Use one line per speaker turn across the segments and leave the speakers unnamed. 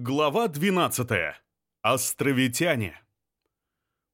Глава 12. Островитяне.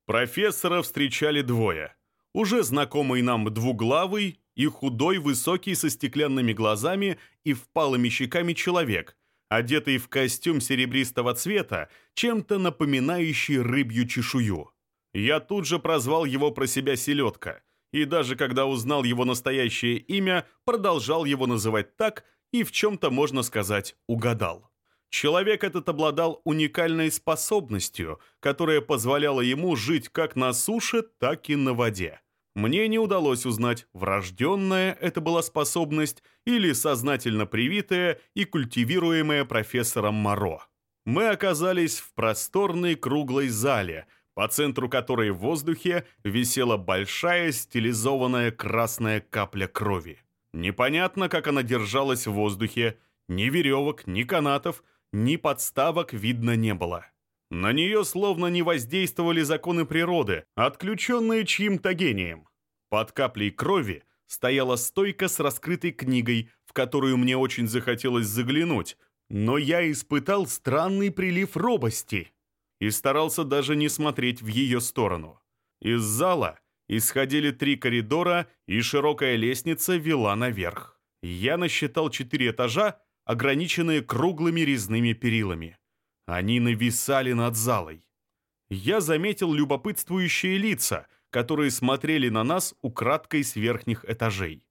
Профессора встречали двое. Уже знакомый нам двуглавый и худой, высокий, со стеклянными глазами и впалыми щеками человек, одетый в костюм серебристого цвета, чем-то напоминающий рыбью чешую. Я тут же прозвал его про себя «селедка», и даже когда узнал его настоящее имя, продолжал его называть так и в чем-то, можно сказать, угадал. Человек этот обладал уникальной способностью, которая позволяла ему жить как на суше, так и на воде. Мне не удалось узнать, врожденная это была способность или сознательно привитая и культивируемая профессором Моро. Мы оказались в просторной круглой зале, по центру которой в воздухе висела большая стилизованная красная капля крови. Непонятно, как она держалась в воздухе, ни веревок, ни канатов – ни подставок видно не было. На нее словно не воздействовали законы природы, отключенные чьим-то гением. Под каплей крови стояла стойка с раскрытой книгой, в которую мне очень захотелось заглянуть, но я испытал странный прилив робости и старался даже не смотреть в ее сторону. Из зала исходили три коридора, и широкая лестница вела наверх. Я насчитал четыре этажа, ограниченные круглыми резными перилами. Они нависали над залой. Я заметил любопытствующие лица, которые смотрели на нас украдкой с верхних этажей.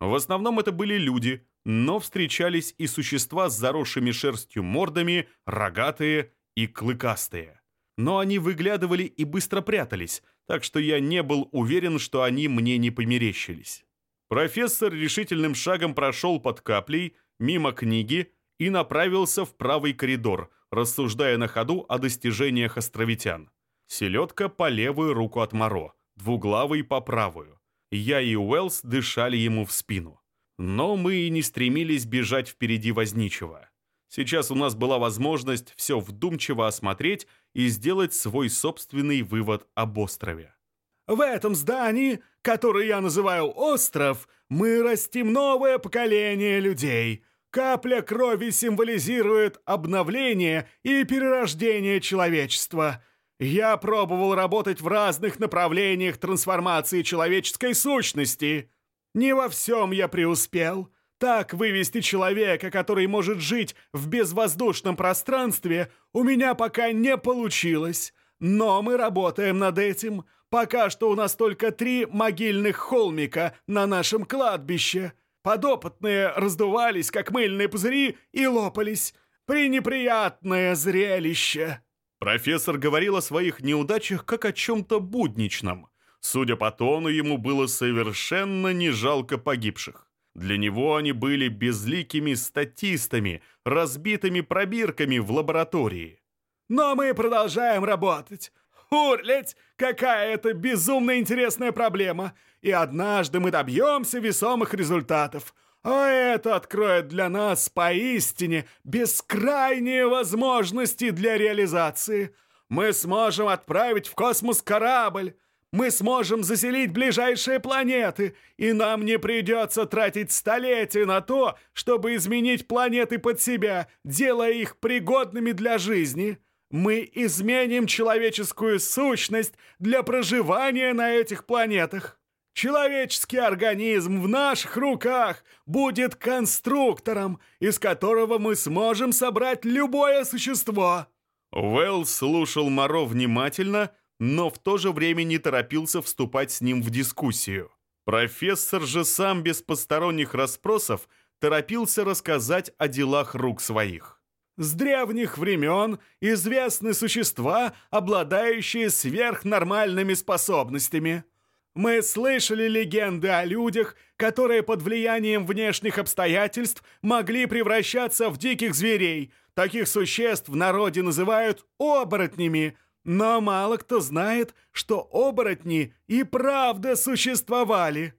В основном это были люди, но встречались и существа с заросшими шерстью мордами, рогатые и клыкастые. Но они выглядывали и быстро прятались, так что я не был уверен, что они мне не померещились. Профессор решительным шагом прошел под каплей, мимо книги и направился в правый коридор, рассуждая на ходу о достижениях островитян. Селедка по левую руку от Моро, двуглавый по правую. Я и Уэллс дышали ему в спину. Но мы и не стремились бежать впереди возничего. Сейчас у нас была возможность все вдумчиво осмотреть и сделать свой собственный вывод об острове.
В этом здании, которое я называю «остров», мы растим новое поколение людей. Капля крови символизирует обновление и перерождение человечества. Я пробовал работать в разных направлениях трансформации человеческой сущности. Не во всем я преуспел. Так вывести человека, который может жить в безвоздушном пространстве, у меня пока не получилось. Но мы работаем над этим. Пока что у нас только три могильных холмика на нашем кладбище. Подопытные раздувались, как мыльные пузыри, и лопались. Пренеприятное зрелище.
Профессор говорил о своих неудачах как о чем-то будничном. Судя по тону, ему было совершенно не жалко погибших. Для него они были безликими статистами, разбитыми пробирками в лаборатории.
Но мы продолжаем работать. Урлять, какая это безумно интересная проблема. И однажды мы добьемся весомых результатов. А это откроет для нас поистине бескрайние возможности для реализации. Мы сможем отправить в космос корабль. Мы сможем заселить ближайшие планеты, и нам не придется тратить столетия на то, чтобы изменить планеты под себя, делая их пригодными для жизни. Мы изменим человеческую сущность для проживания на этих планетах. Человеческий организм в наших руках будет конструктором, из которого мы сможем собрать любое существо».
Уэлл слушал Моро внимательно, но в то же время не торопился вступать с ним в дискуссию. Профессор же сам без посторонних расспросов торопился рассказать о делах рук своих.
С древних времен известны существа, обладающие сверхнормальными способностями. Мы слышали легенды о людях, которые под влиянием внешних обстоятельств могли превращаться в диких зверей. Таких существ в народе называют оборотнями. Но мало кто знает, что оборотни и правда существовали.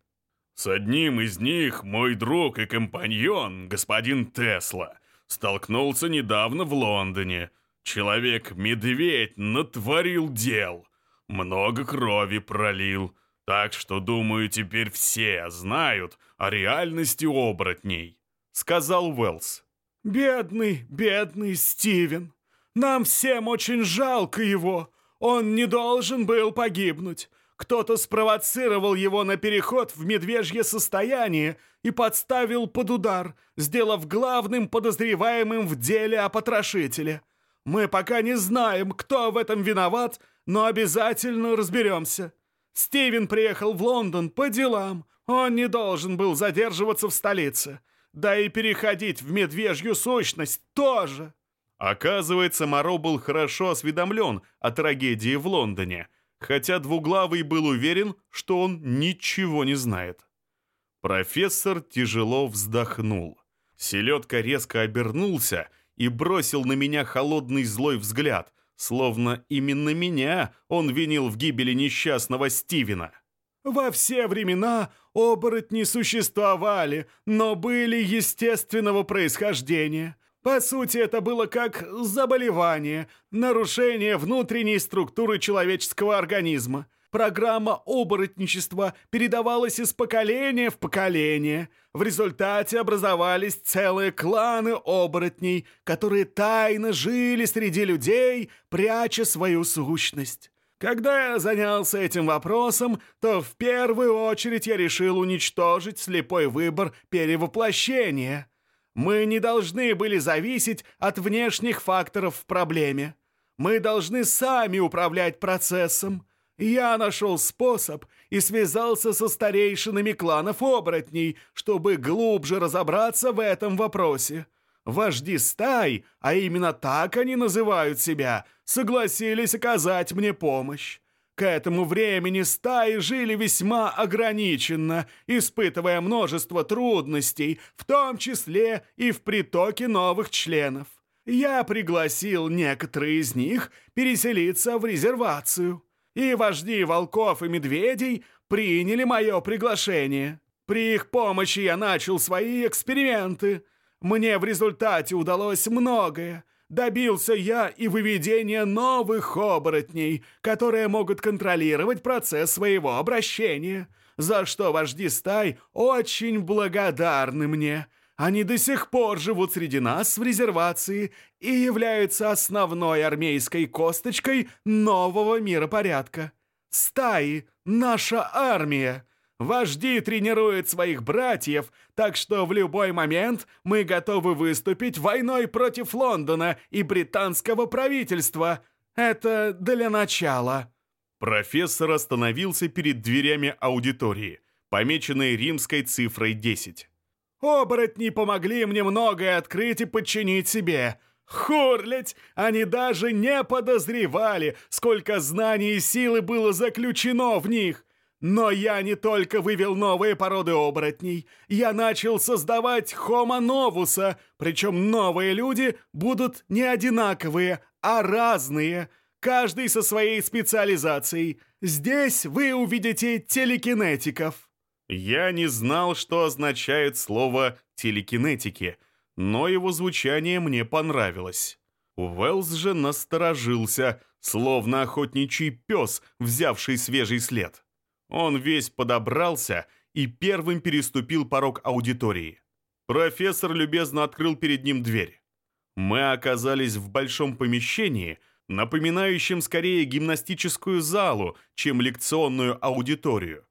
С одним из них мой друг и компаньон, господин Тесла, Столкнулся недавно в Лондоне. Человек-медведь натворил дел. Много крови пролил. Так что, думаю, теперь все знают о реальности оборотней», — сказал Уэллс.
«Бедный, бедный Стивен! Нам всем очень жалко его! Он не должен был погибнуть! Кто-то спровоцировал его на переход в медвежье состояние и подставил под удар, сделав главным подозреваемым в деле о потрошителе. Мы пока не знаем, кто в этом виноват, но обязательно разберемся. Стивен приехал в Лондон по делам. Он не должен был задерживаться в столице. Да и переходить в медвежью сущность тоже.
Оказывается, Моро был хорошо осведомлен о трагедии в Лондоне, хотя Двуглавый был уверен, что он ничего не знает. Профессор тяжело вздохнул. Селедка резко обернулся и бросил на меня холодный злой взгляд, словно именно меня он винил в гибели несчастного Стивена.
Во все времена оборотни существовали, но были естественного происхождения. По сути, это было как заболевание, нарушение внутренней структуры человеческого организма. Программа оборотничества передавалась из поколения в поколение. В результате образовались целые кланы оборотней, которые тайно жили среди людей, пряча свою сущность. Когда я занялся этим вопросом, то в первую очередь я решил уничтожить слепой выбор перевоплощения. Мы не должны были зависеть от внешних факторов в проблеме. Мы должны сами управлять процессом. Я нашел способ и связался со старейшинами кланов оборотней, чтобы глубже разобраться в этом вопросе. Вожди стай, а именно так они называют себя, согласились оказать мне помощь. К этому времени стаи жили весьма ограниченно, испытывая множество трудностей, в том числе и в притоке новых членов. Я пригласил некоторые из них переселиться в резервацию и вожди волков и медведей приняли мое приглашение. При их помощи я начал свои эксперименты. Мне в результате удалось многое. Добился я и выведения новых оборотней, которые могут контролировать процесс своего обращения, за что вожди стай очень благодарны мне. Они до сих пор живут среди нас в резервации и являются основной армейской косточкой нового миропорядка. Стаи — наша армия. Вожди тренируют своих братьев, так что в любой момент мы готовы выступить войной против Лондона и британского правительства. Это для начала».
Профессор остановился перед дверями аудитории, помеченной римской цифрой 10.
Оборотни помогли мне многое открыть и подчинить себе. Хурлять! Они даже не подозревали, сколько знаний и силы было заключено в них. Но я не только вывел новые породы оборотней, я начал создавать Homo причем новые люди будут не одинаковые, а разные, каждый со своей специализацией. Здесь вы увидите телекинетиков.
Я не знал, что означает слово «телекинетики», но его звучание мне понравилось. Уэллс же насторожился, словно охотничий пес, взявший свежий след. Он весь подобрался и первым переступил порог аудитории. Профессор любезно открыл перед ним дверь. Мы оказались в большом помещении, напоминающем скорее гимнастическую залу, чем лекционную аудиторию.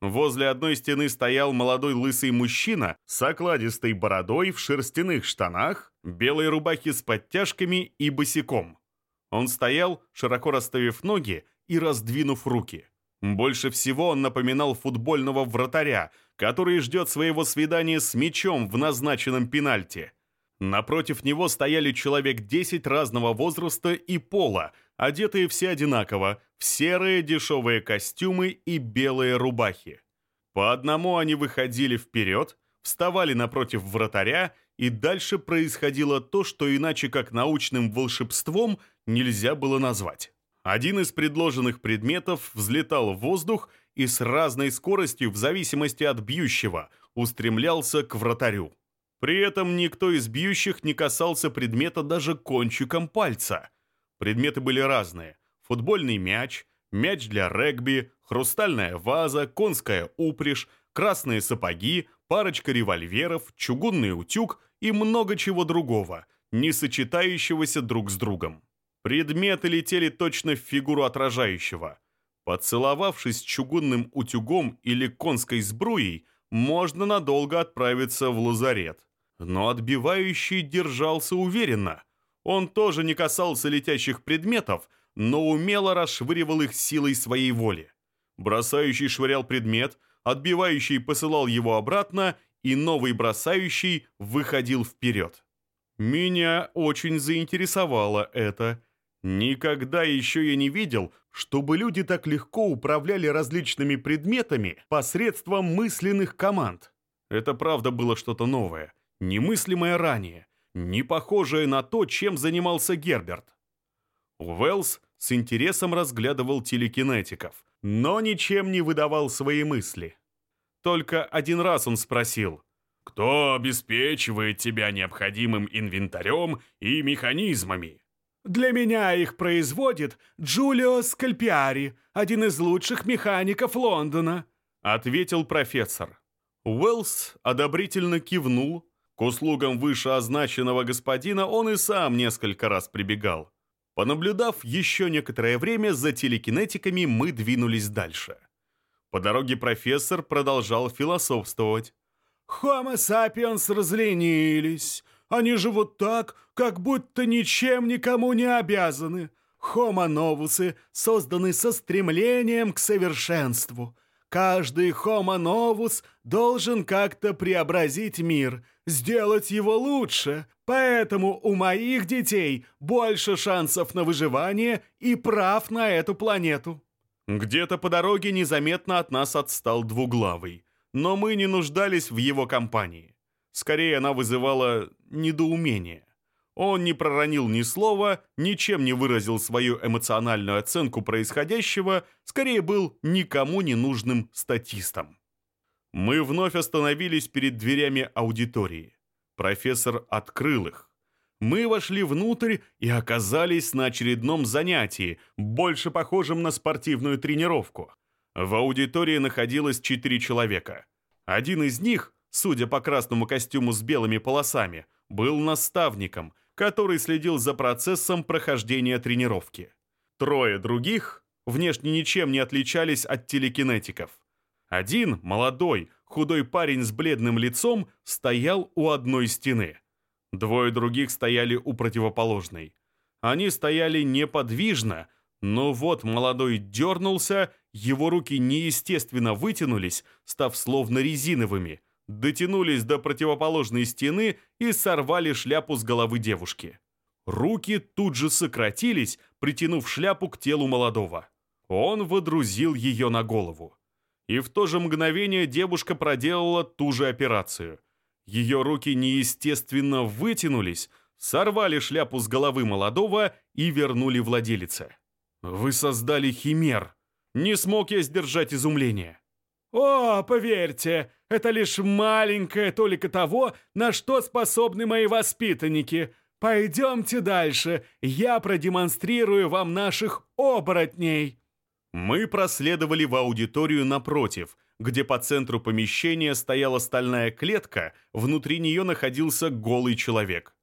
Возле одной стены стоял молодой лысый мужчина с окладистой бородой в шерстяных штанах, белой рубахе с подтяжками и босиком. Он стоял, широко расставив ноги и раздвинув руки. Больше всего он напоминал футбольного вратаря, который ждет своего свидания с мячом в назначенном пенальти. Напротив него стояли человек 10 разного возраста и пола, одетые все одинаково, в серые дешевые костюмы и белые рубахи. По одному они выходили вперед, вставали напротив вратаря, и дальше происходило то, что иначе как научным волшебством нельзя было назвать. Один из предложенных предметов взлетал в воздух и с разной скоростью, в зависимости от бьющего, устремлялся к вратарю. При этом никто из бьющих не касался предмета даже кончиком пальца – Предметы были разные. Футбольный мяч, мяч для регби, хрустальная ваза, конская упряжь, красные сапоги, парочка револьверов, чугунный утюг и много чего другого, не сочетающегося друг с другом. Предметы летели точно в фигуру отражающего. Поцеловавшись чугунным утюгом или конской сбруей, можно надолго отправиться в лазарет. Но отбивающий держался уверенно. Он тоже не касался летящих предметов, но умело расшвыривал их силой своей воли. Бросающий швырял предмет, отбивающий посылал его обратно, и новый бросающий выходил вперед. Меня очень заинтересовало это. Никогда еще я не видел, чтобы люди так легко управляли различными предметами посредством мысленных команд. Это правда было что-то новое, немыслимое ранее, не похожее на то, чем занимался Герберт. Уэллс с интересом разглядывал телекинетиков, но ничем не выдавал свои мысли. Только один раз он спросил, «Кто обеспечивает тебя необходимым инвентарем и механизмами?»
«Для меня их производит Джулио Скальпиари, один из лучших механиков Лондона», —
ответил профессор. Уэллс одобрительно кивнул. К услугам вышеозначенного господина он и сам несколько раз прибегал. Понаблюдав еще некоторое время за телекинетиками, мы двинулись дальше. По дороге профессор продолжал философствовать.
«Homo sapiens разленились. Они живут так, как будто ничем никому не обязаны. Homo новусы созданы со стремлением к совершенству. Каждый Homo novus должен как-то преобразить мир, сделать его лучше. Поэтому у моих детей больше шансов на выживание и прав на эту планету.
Где-то по дороге незаметно от нас отстал двуглавый, но мы не нуждались в его компании. Скорее, она вызывала недоумение. Он не проронил ни слова, ничем не выразил свою эмоциональную оценку происходящего, скорее был никому не нужным статистом. Мы вновь остановились перед дверями аудитории. Профессор открыл их. Мы вошли внутрь и оказались на очередном занятии, больше похожем на спортивную тренировку. В аудитории находилось четыре человека. Один из них, судя по красному костюму с белыми полосами, был наставником, который следил за процессом прохождения тренировки. Трое других внешне ничем не отличались от телекинетиков. Один, молодой, худой парень с бледным лицом, стоял у одной стены. Двое других стояли у противоположной. Они стояли неподвижно, но вот молодой дернулся, его руки неестественно вытянулись, став словно резиновыми – дотянулись до противоположной стены и сорвали шляпу с головы девушки. Руки тут же сократились, притянув шляпу к телу молодого. Он водрузил ее на голову. И в то же мгновение девушка проделала ту же операцию. Ее руки неестественно вытянулись, сорвали шляпу с головы молодого и вернули владелице. «Вы создали химер!» Не смог я сдержать изумление.
«О, поверьте, это лишь маленькая толика того, на что способны мои воспитанники. Пойдемте дальше, я продемонстрирую вам наших оборотней».
Мы проследовали в аудиторию напротив, где по центру помещения стояла стальная клетка, внутри нее находился голый человек.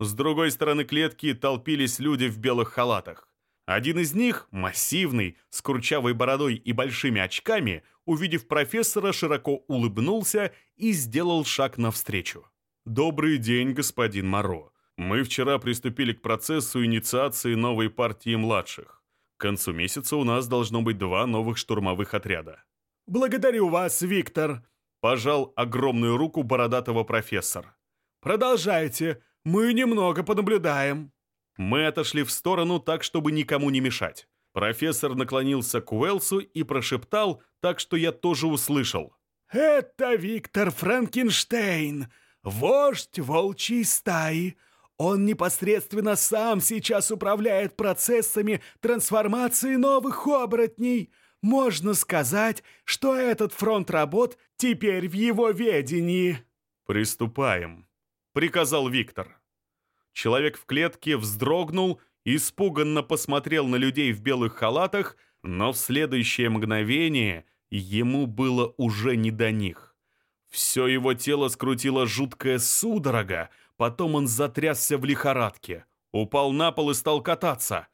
С другой стороны клетки толпились люди в белых халатах. Один из них, массивный, с курчавой бородой и большими очками, увидев профессора, широко улыбнулся и сделал шаг навстречу. «Добрый день, господин Моро. Мы вчера приступили к процессу инициации новой партии младших. К концу месяца у нас должно быть два новых штурмовых отряда».
«Благодарю вас, Виктор», —
пожал огромную руку бородатого профессор.
«Продолжайте, мы немного понаблюдаем».
Мы отошли в сторону так, чтобы никому не мешать. Профессор наклонился к Уэлсу и прошептал, так что я тоже услышал.
«Это Виктор Франкенштейн, вождь волчьей стаи. Он непосредственно сам сейчас управляет процессами трансформации новых оборотней. Можно сказать, что этот фронт работ теперь в его ведении».
«Приступаем», — приказал Виктор. Человек в клетке вздрогнул, испуганно посмотрел на людей в белых халатах, но в следующее мгновение ему было уже не до них. Все его тело скрутило жуткая судорога, Потом он затрясся в лихорадке, упал на пол и стал кататься.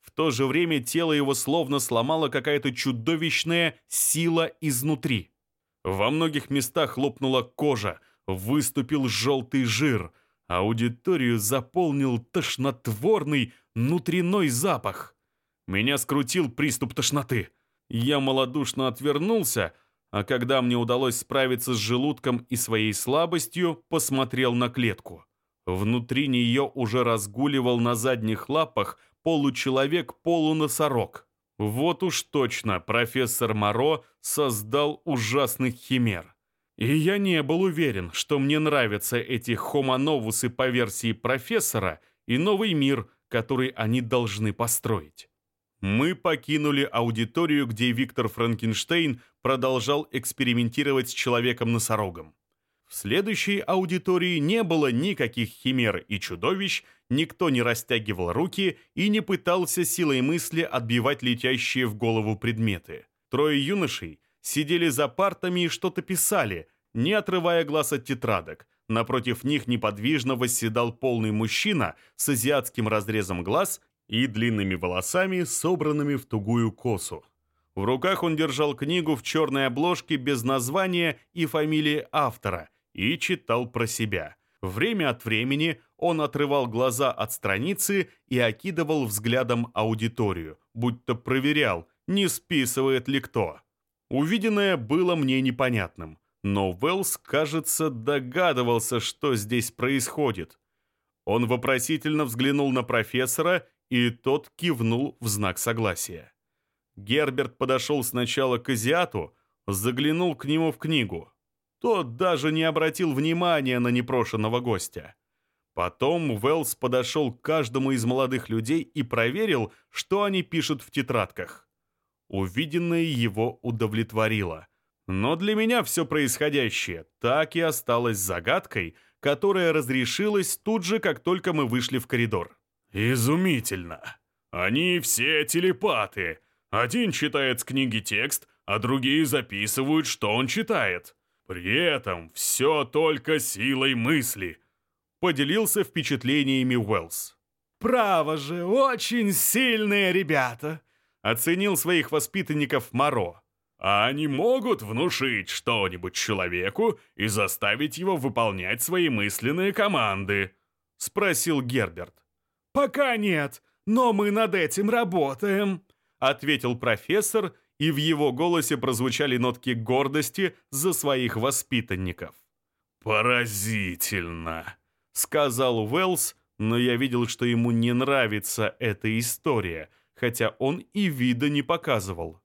В то же время тело его словно сломала какая-то чудовищная сила изнутри. Во многих местах лопнула кожа, выступил желтый жир. Аудиторию заполнил тошнотворный внутренной запах. Меня скрутил приступ тошноты. Я малодушно отвернулся, а когда мне удалось справиться с желудком и своей слабостью, посмотрел на клетку. Внутри нее уже разгуливал на задних лапах получеловек-полуносорог. Вот уж точно профессор Моро создал ужасных химер. И я не был уверен, что мне нравятся эти хомоновусы по версии профессора и новый мир, который они должны построить. Мы покинули аудиторию, где Виктор Франкенштейн продолжал экспериментировать с человеком-носорогом. В следующей аудитории не было никаких химер и чудовищ, никто не растягивал руки и не пытался силой мысли отбивать летящие в голову предметы. Трое юношей сидели за партами и что-то писали, не отрывая глаз от тетрадок. Напротив них неподвижно восседал полный мужчина с азиатским разрезом глаз и длинными волосами, собранными в тугую косу. В руках он держал книгу в черной обложке без названия и фамилии автора и читал про себя. Время от времени он отрывал глаза от страницы и окидывал взглядом аудиторию, будто проверял, не списывает ли кто. Увиденное было мне непонятным, но Уэллс, кажется, догадывался, что здесь происходит. Он вопросительно взглянул на профессора, и тот кивнул в знак согласия. Герберт подошел сначала к азиату, заглянул к нему в книгу. Тот даже не обратил внимания на непрошенного гостя. Потом Уэллс подошел к каждому из молодых людей и проверил, что они пишут в тетрадках. Увиденное его удовлетворило. Но для меня все происходящее так и осталось загадкой, которая разрешилась тут же, как только мы вышли в коридор.
«Изумительно! Они все телепаты. Один читает с книги текст, а другие записывают, что он читает. При этом все только силой мысли», — поделился впечатлениями Уэллс.
«Право же, очень сильные ребята», — оценил своих воспитанников Моро.
«А они могут внушить что-нибудь человеку и заставить его выполнять свои мысленные команды?» — спросил Герберт.
«Пока нет, но мы над этим работаем», — ответил профессор и в его голосе прозвучали нотки гордости за своих воспитанников.
«Поразительно», —
сказал Уэллс, но я видел, что ему не нравится эта история, хотя он и вида не показывал.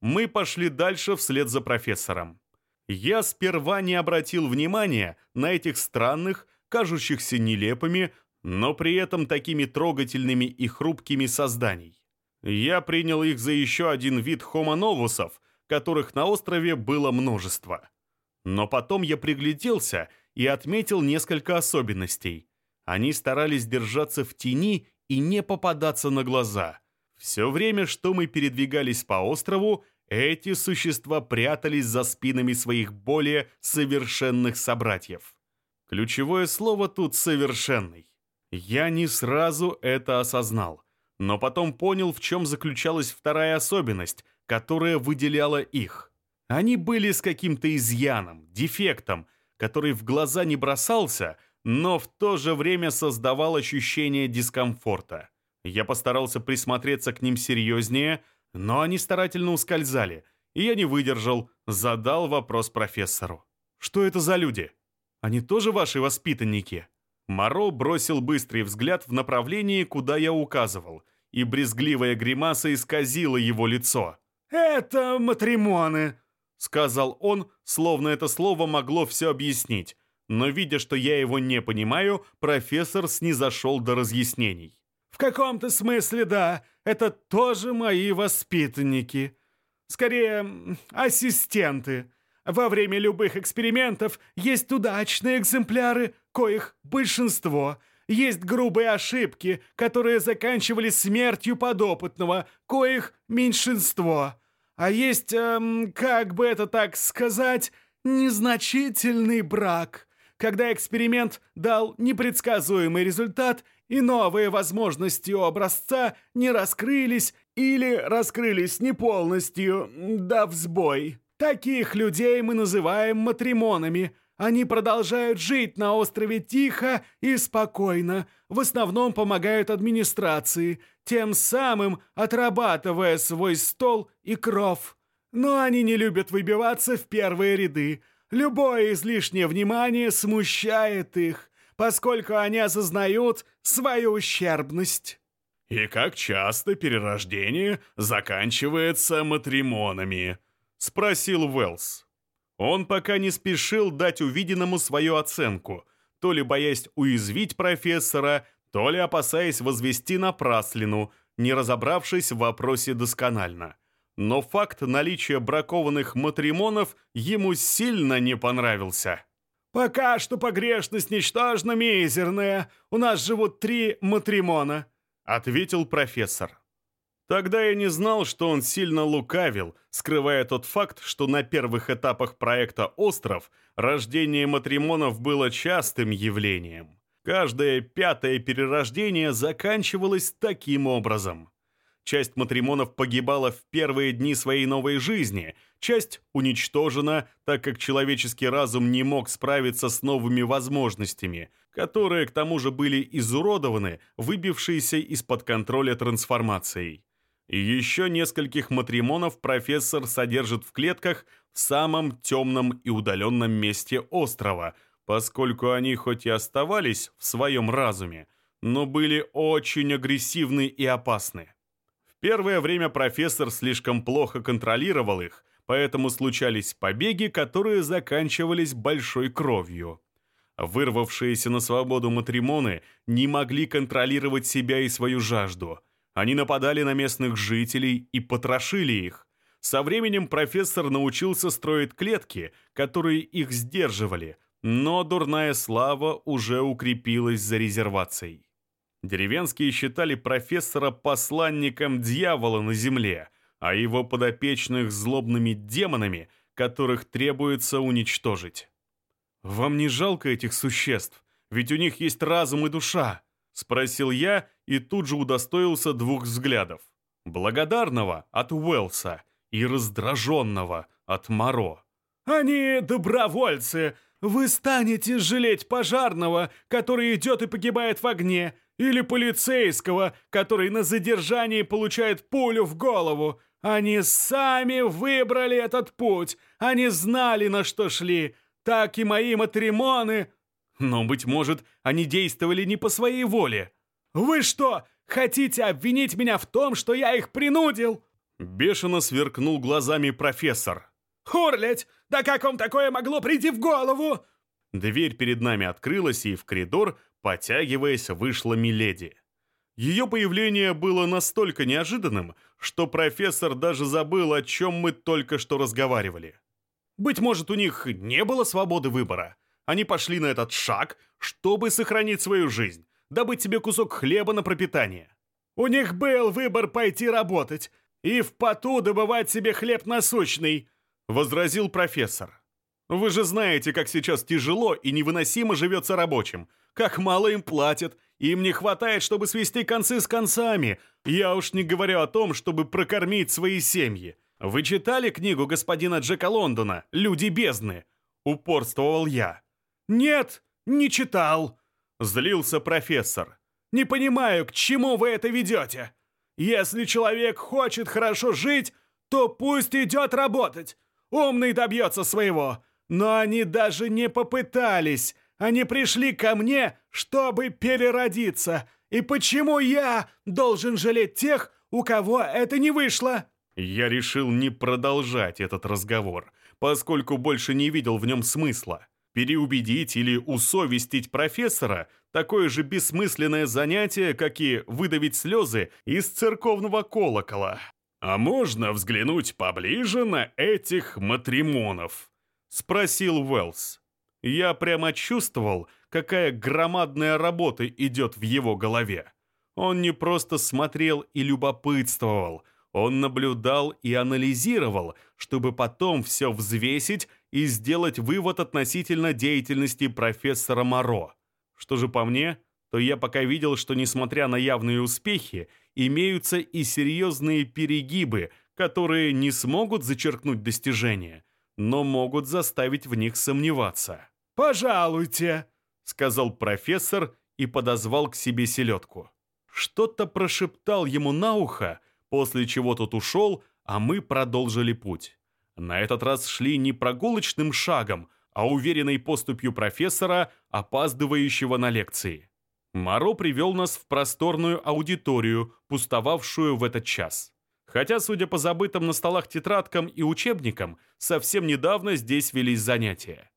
Мы пошли дальше вслед за профессором. Я сперва не обратил внимания на этих странных, кажущихся нелепыми, но при этом такими трогательными и хрупкими созданий. Я принял их за еще один вид хомоновусов, которых на острове было множество. Но потом я пригляделся и отметил несколько особенностей. Они старались держаться в тени и не попадаться на глаза. Все время, что мы передвигались по острову, эти существа прятались за спинами своих более совершенных собратьев. Ключевое слово тут «совершенный». Я не сразу это осознал – но потом понял, в чем заключалась вторая особенность, которая выделяла их. Они были с каким-то изъяном, дефектом, который в глаза не бросался, но в то же время создавал ощущение дискомфорта. Я постарался присмотреться к ним серьезнее, но они старательно ускользали, и я не выдержал, задал вопрос профессору. «Что это за люди? Они тоже ваши воспитанники?» Моро бросил быстрый взгляд в направлении, куда я указывал, и брезгливая гримаса исказила его лицо.
«Это матримоны», —
сказал он, словно это слово могло все объяснить. Но, видя, что я его не понимаю, профессор снизошел до разъяснений.
«В каком-то смысле, да, это тоже мои воспитанники. Скорее, ассистенты. Во время любых экспериментов есть удачные экземпляры, коих большинство. Есть грубые ошибки, которые заканчивались смертью подопытного, коих меньшинство. А есть, эм, как бы это так сказать, незначительный брак, когда эксперимент дал непредсказуемый результат и новые возможности образца не раскрылись или раскрылись не полностью, дав сбой. Таких людей мы называем матримонами. Они продолжают жить на острове тихо и спокойно, в основном помогают администрации, тем самым отрабатывая свой стол и кров. Но они не любят выбиваться в первые ряды. Любое излишнее внимание смущает их, поскольку они осознают свою ущербность.
«И как часто перерождение заканчивается матримонами?» — спросил Уэллс. Он пока не спешил дать увиденному свою оценку, то ли боясь уязвить профессора, то ли опасаясь возвести напраслину, не разобравшись в вопросе досконально. Но факт наличия бракованных матримонов ему сильно не понравился.
«Пока что погрешность ничтожно мизерная. У нас живут три матримона», —
ответил профессор. Тогда я не знал, что он сильно лукавил, скрывая тот факт, что на первых этапах проекта «Остров» рождение матримонов было частым явлением. Каждое пятое перерождение заканчивалось таким образом. Часть матримонов погибала в первые дни своей новой жизни, часть уничтожена, так как человеческий разум не мог справиться с новыми возможностями, которые к тому же были изуродованы, выбившиеся из-под контроля трансформацией. И еще нескольких матримонов профессор содержит в клетках в самом темном и удаленном месте острова – поскольку они хоть и оставались в своем разуме, но были очень агрессивны и опасны. Первое время профессор слишком плохо контролировал их, поэтому случались побеги, которые заканчивались большой кровью. Вырвавшиеся на свободу матримоны не могли контролировать себя и свою жажду. Они нападали на местных жителей и потрошили их. Со временем профессор научился строить клетки, которые их сдерживали – но дурная слава уже укрепилась за резервацией. Деревенские считали профессора посланником дьявола на земле, а его подопечных злобными демонами, которых требуется уничтожить. «Вам не жалко этих существ? Ведь у них есть разум и душа», — спросил я и тут же удостоился двух взглядов. Благодарного от Уэлса и раздраженного от Моро.
«Они добровольцы, вы станете жалеть пожарного, который идет и погибает в огне, или полицейского, который на задержании получает пулю в голову. Они сами выбрали этот путь. Они знали, на что шли. Так и мои матримоны.
Но, быть может, они действовали не по своей воле.
Вы что, хотите обвинить меня в том, что я их принудил?
Бешено сверкнул глазами профессор.
Хурлять! Да как вам такое могло прийти в голову?»
Дверь перед нами открылась, и в коридор, потягиваясь, вышла Миледи. Ее появление было настолько неожиданным, что профессор даже забыл, о чем мы только что разговаривали. Быть может, у них не было свободы выбора. Они пошли на этот шаг, чтобы сохранить свою жизнь, добыть себе кусок хлеба на пропитание.
У них был выбор пойти работать и в поту добывать себе хлеб насущный,
возразил профессор. «Вы же знаете, как сейчас тяжело и невыносимо живется рабочим, как мало им платят, им не хватает, чтобы свести концы с концами. Я уж не говорю о том, чтобы прокормить свои семьи. Вы читали книгу господина Джека Лондона «Люди бездны»?» Упорствовал я.
«Нет, не читал», —
злился профессор.
«Не понимаю, к чему вы это ведете. Если человек хочет хорошо жить, то пусть идет работать. Умный добьется своего. Но они даже не попытались. Они пришли ко мне, чтобы переродиться. И почему я должен жалеть тех, у кого это не вышло?»
Я решил не продолжать этот разговор, поскольку больше не видел в нем смысла. Переубедить или усовестить профессора – такое же бессмысленное занятие, как и выдавить слезы из церковного колокола. «А можно взглянуть поближе на этих матримонов?» — спросил Уэллс. Я прямо чувствовал, какая громадная работа идет в его голове. Он не просто смотрел и любопытствовал, он наблюдал и анализировал, чтобы потом все взвесить и сделать вывод относительно деятельности профессора Моро. Что же по мне, то я пока видел, что несмотря на явные успехи, имеются и серьезные перегибы, которые не смогут зачеркнуть достижения, но могут заставить в них сомневаться.
«Пожалуйте», — сказал профессор и подозвал к себе селедку. Что-то прошептал ему на ухо, после чего тот ушел, а мы продолжили путь. На этот раз шли не прогулочным шагом, а уверенной поступью профессора, опаздывающего на лекции. Маро привел нас в просторную аудиторию, пустовавшую в этот час. Хотя, судя по забытым на столах тетрадкам и учебникам, совсем недавно здесь велись занятия.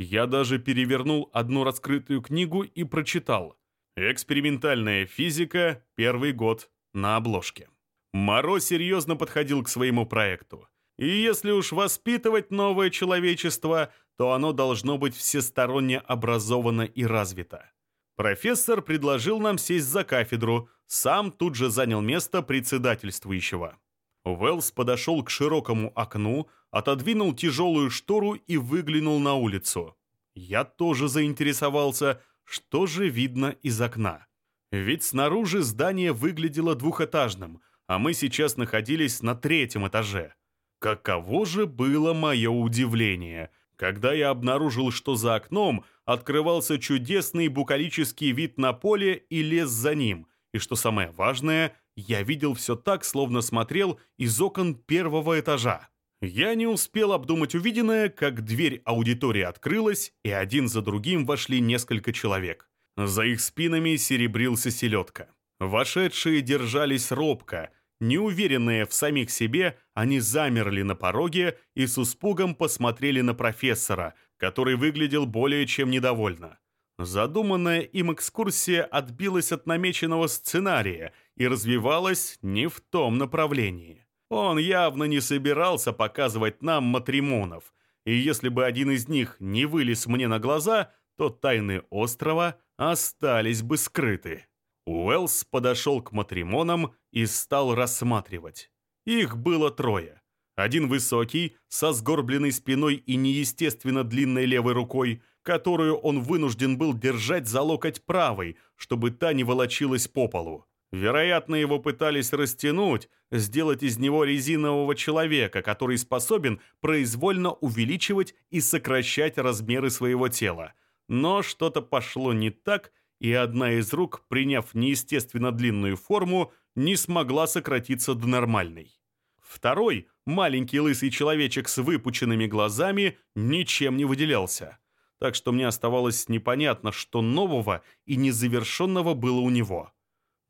Я даже перевернул одну раскрытую книгу и прочитал «Экспериментальная физика, первый год» на обложке. Маро серьезно подходил к своему проекту. И если уж воспитывать новое человечество, то оно должно быть всесторонне образовано и развито. Профессор предложил нам сесть за кафедру, сам тут же занял место председательствующего. Уэллс подошел к широкому окну, отодвинул тяжелую штору и выглянул на улицу. Я тоже заинтересовался, что же видно из окна. Ведь снаружи здание выглядело двухэтажным, а мы сейчас находились на третьем этаже. Каково же было мое удивление, когда я обнаружил, что за окном открывался чудесный букалический вид на поле и лес за ним, и что самое важное, я видел все так, словно смотрел из окон первого этажа. Я не успел обдумать увиденное, как дверь аудитории открылась, и один за другим вошли несколько человек. За их спинами серебрился селедка. Вошедшие держались робко, Неуверенные в самих себе, они замерли на пороге и с испугом посмотрели на профессора, который выглядел более чем недовольно. Задуманная им экскурсия отбилась от намеченного сценария и развивалась не в том направлении. Он явно не собирался показывать нам матримонов, и если бы один из них не вылез мне на глаза, то тайны острова остались бы скрыты. Уэллс подошел к матримонам и стал рассматривать. Их было трое. Один высокий, со сгорбленной спиной и неестественно длинной левой рукой, которую он вынужден был держать за локоть правой, чтобы та не волочилась по полу. Вероятно, его пытались растянуть, сделать из него резинового человека, который способен произвольно увеличивать и сокращать размеры своего тела. Но что-то пошло не так, и одна из рук, приняв неестественно длинную форму, не смогла сократиться до нормальной. Второй, маленький лысый человечек с выпученными глазами, ничем не выделялся. Так что мне оставалось непонятно, что нового и незавершенного было у него.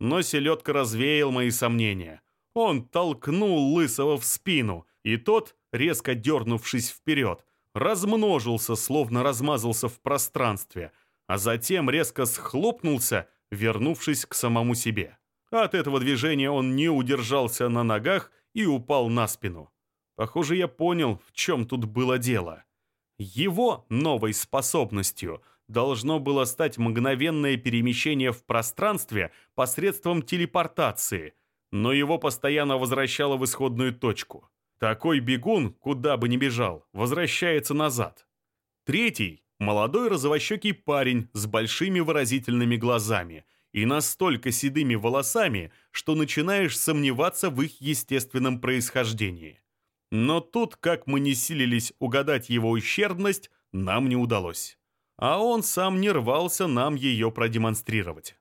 Но селедка развеял мои сомнения. Он толкнул лысого в спину, и тот, резко дернувшись вперед, размножился, словно размазался в пространстве – а затем резко схлопнулся, вернувшись к самому себе. От этого движения он не удержался на ногах и упал на спину. Похоже, я понял, в чем тут было дело. Его новой способностью должно было стать мгновенное перемещение в пространстве посредством телепортации, но его постоянно возвращало в исходную точку. Такой бегун, куда бы ни бежал, возвращается назад. Третий Молодой розовощекий парень с большими выразительными глазами и настолько седыми волосами, что начинаешь сомневаться в их естественном происхождении. Но тут, как мы не силились угадать его ущербность, нам не удалось. А он сам не рвался нам ее продемонстрировать.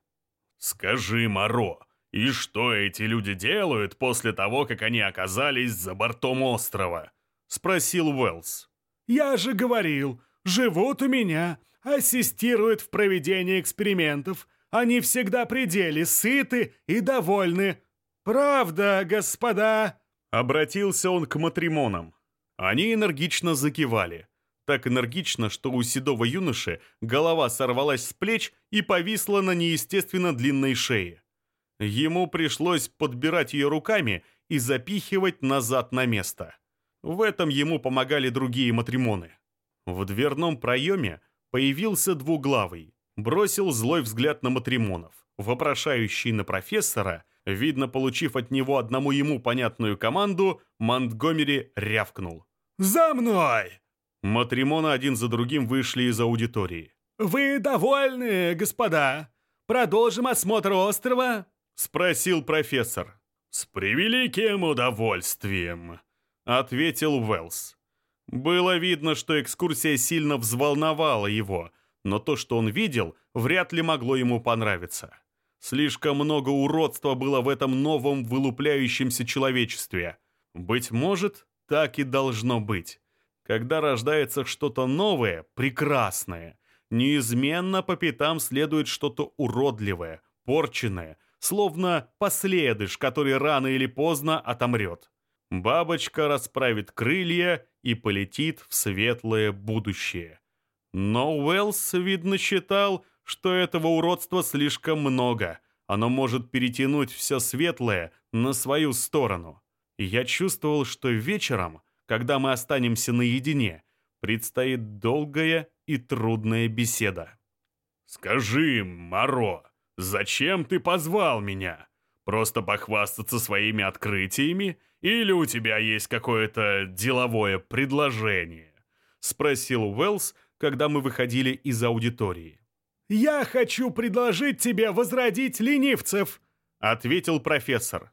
«Скажи, Моро, и что эти люди делают после того, как они оказались за бортом острова?» — спросил Уэллс.
«Я же говорил, живут у меня, ассистируют в проведении экспериментов. Они всегда при деле, сыты и довольны. Правда, господа?»
Обратился он к матримонам. Они энергично закивали. Так энергично, что у седого юноши голова сорвалась с плеч и повисла на неестественно длинной шее. Ему пришлось подбирать ее руками и запихивать назад на место. В этом ему помогали другие матримоны. В дверном проеме появился двуглавый, бросил злой взгляд на Матримонов, вопрошающий на профессора, видно, получив от него одному ему понятную команду, Монтгомери рявкнул.
«За мной!»
Матримоны один за другим вышли из аудитории.
«Вы довольны, господа? Продолжим осмотр острова?»
— спросил профессор.
«С превеликим удовольствием», — ответил Уэллс.
Было видно, что экскурсия сильно взволновала его, но то, что он видел, вряд ли могло ему понравиться. Слишком много уродства было в этом новом вылупляющемся человечестве. Быть может, так и должно быть. Когда рождается что-то новое, прекрасное, неизменно по пятам следует что-то уродливое, порченное, словно последыш, который рано или поздно отомрет. Бабочка расправит крылья и полетит в светлое будущее. Но Уэллс, видно, считал, что этого уродства слишком много. Оно может перетянуть все светлое на свою сторону. Я чувствовал, что вечером, когда мы останемся наедине, предстоит долгая и трудная беседа.
«Скажи, Маро, зачем ты позвал меня? Просто похвастаться своими открытиями? Или у тебя есть какое-то деловое предложение?» — спросил Уэллс, когда мы выходили из аудитории.
«Я хочу предложить тебе возродить ленивцев», —
ответил профессор.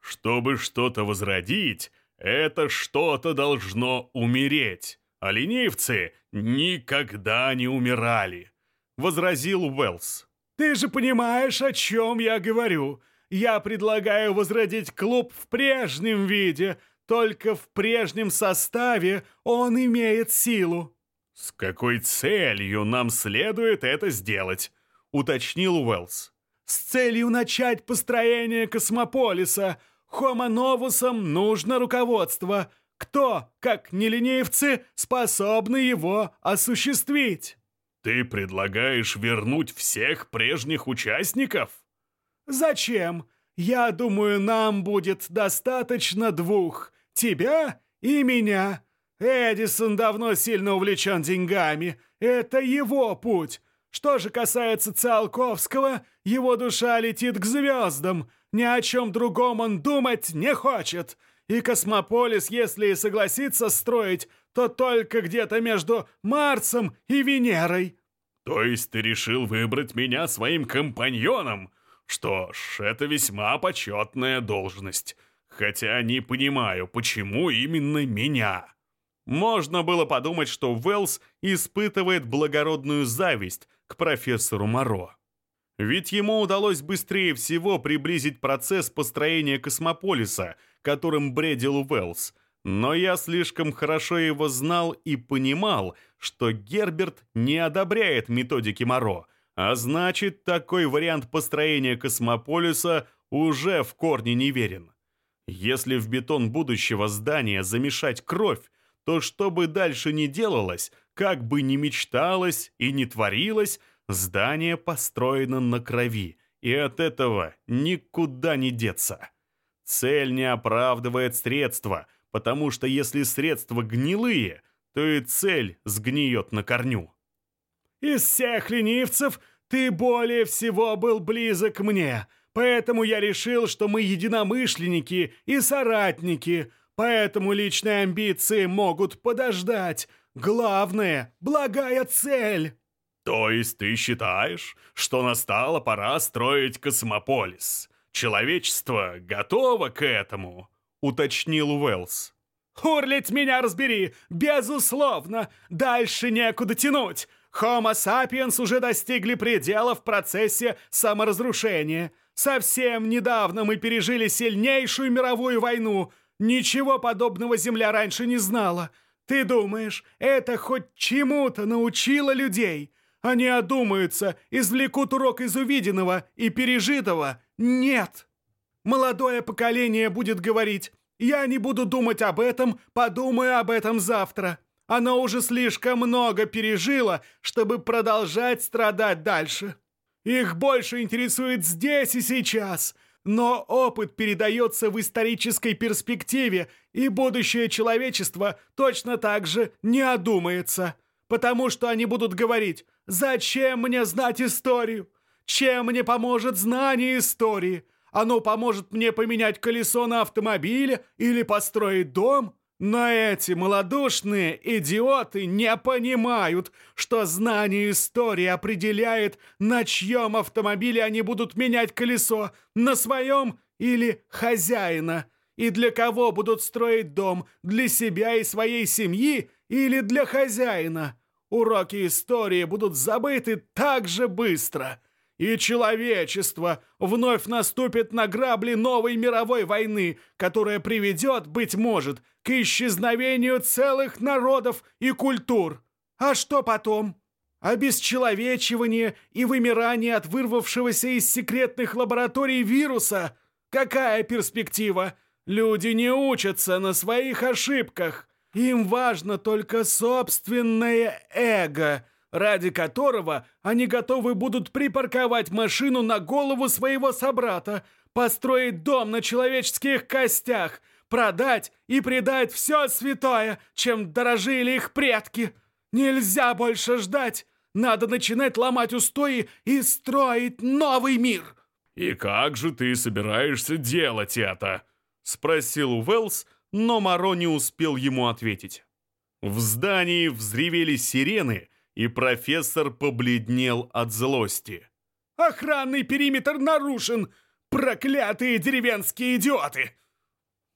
«Чтобы что-то возродить, это что-то должно умереть, а ленивцы никогда не умирали», — возразил Уэллс.
«Ты же понимаешь, о чем я говорю. Я предлагаю возродить клуб в прежнем виде, только в прежнем составе он имеет силу».
«С какой целью нам следует это сделать?» — уточнил Уэллс.
«С целью начать построение космополиса. Хомо новусам нужно руководство. Кто, как не ленивцы, способны его осуществить?»
«Ты предлагаешь вернуть всех прежних участников?»
«Зачем? Я думаю, нам будет достаточно двух. Тебя и меня. Эдисон давно сильно увлечен деньгами. Это его путь. Что же касается Циолковского, его душа летит к звездам. Ни о чем другом он думать не хочет. И космополис, если и согласится строить, то только где-то между Марсом и Венерой.
То есть ты решил выбрать меня своим компаньоном? Что ж, это весьма почетная должность. Хотя не понимаю, почему именно меня.
Можно было подумать, что Уэллс испытывает благородную зависть к профессору Моро. Ведь ему удалось быстрее всего приблизить процесс построения космополиса, которым бредил Уэллс. Но я слишком хорошо его знал и понимал, что Герберт не одобряет методики Моро, а значит, такой вариант построения космополиса уже в корне неверен. Если в бетон будущего здания замешать кровь, то что бы дальше ни делалось, как бы ни мечталось и не творилось, здание построено на крови, и от этого никуда не деться. Цель не оправдывает средства, потому что если средства гнилые, то и цель сгниет на корню.
«Из всех ленивцев ты более всего был близок мне, поэтому я решил, что мы единомышленники и соратники», Поэтому личные амбиции могут подождать. Главное — благая цель.
То есть ты считаешь, что настала пора строить космополис? Человечество готово к этому? Уточнил Уэллс.
Хурлить меня разбери! Безусловно! Дальше некуда тянуть! Homo sapiens уже достигли предела в процессе саморазрушения. Совсем недавно мы пережили сильнейшую мировую войну — Ничего подобного Земля раньше не знала. Ты думаешь, это хоть чему-то научило людей? Они одумаются, извлекут урок из увиденного и пережитого? Нет. Молодое поколение будет говорить, я не буду думать об этом, подумаю об этом завтра. Оно уже слишком много пережило, чтобы продолжать страдать дальше. Их больше интересует здесь и сейчас – но опыт передается в исторической перспективе, и будущее человечества точно так же не одумается. Потому что они будут говорить «Зачем мне знать историю? Чем мне поможет знание истории? Оно поможет мне поменять колесо на автомобиле или построить дом?» Но эти малодушные идиоты не понимают, что знание истории определяет, на чьем автомобиле они будут менять колесо, на своем или хозяина. И для кого будут строить дом, для себя и своей семьи или для хозяина. Уроки истории будут забыты так же быстро – и человечество вновь наступит на грабли новой мировой войны, которая приведет, быть может, к исчезновению целых народов и культур. А что потом? Обесчеловечивание и вымирание от вырвавшегося из секретных лабораторий вируса? Какая перспектива? Люди не учатся на своих ошибках. Им важно только собственное эго – ради которого они готовы будут припарковать машину на голову своего собрата, построить дом на человеческих костях, продать и предать все святое, чем дорожили их предки. Нельзя больше ждать. Надо начинать ломать устои и строить новый мир.
«И как же ты собираешься делать это?»
— спросил Уэллс, но Моро не успел ему ответить. В здании взревели сирены, и профессор побледнел от злости.
«Охранный периметр нарушен! Проклятые деревенские идиоты!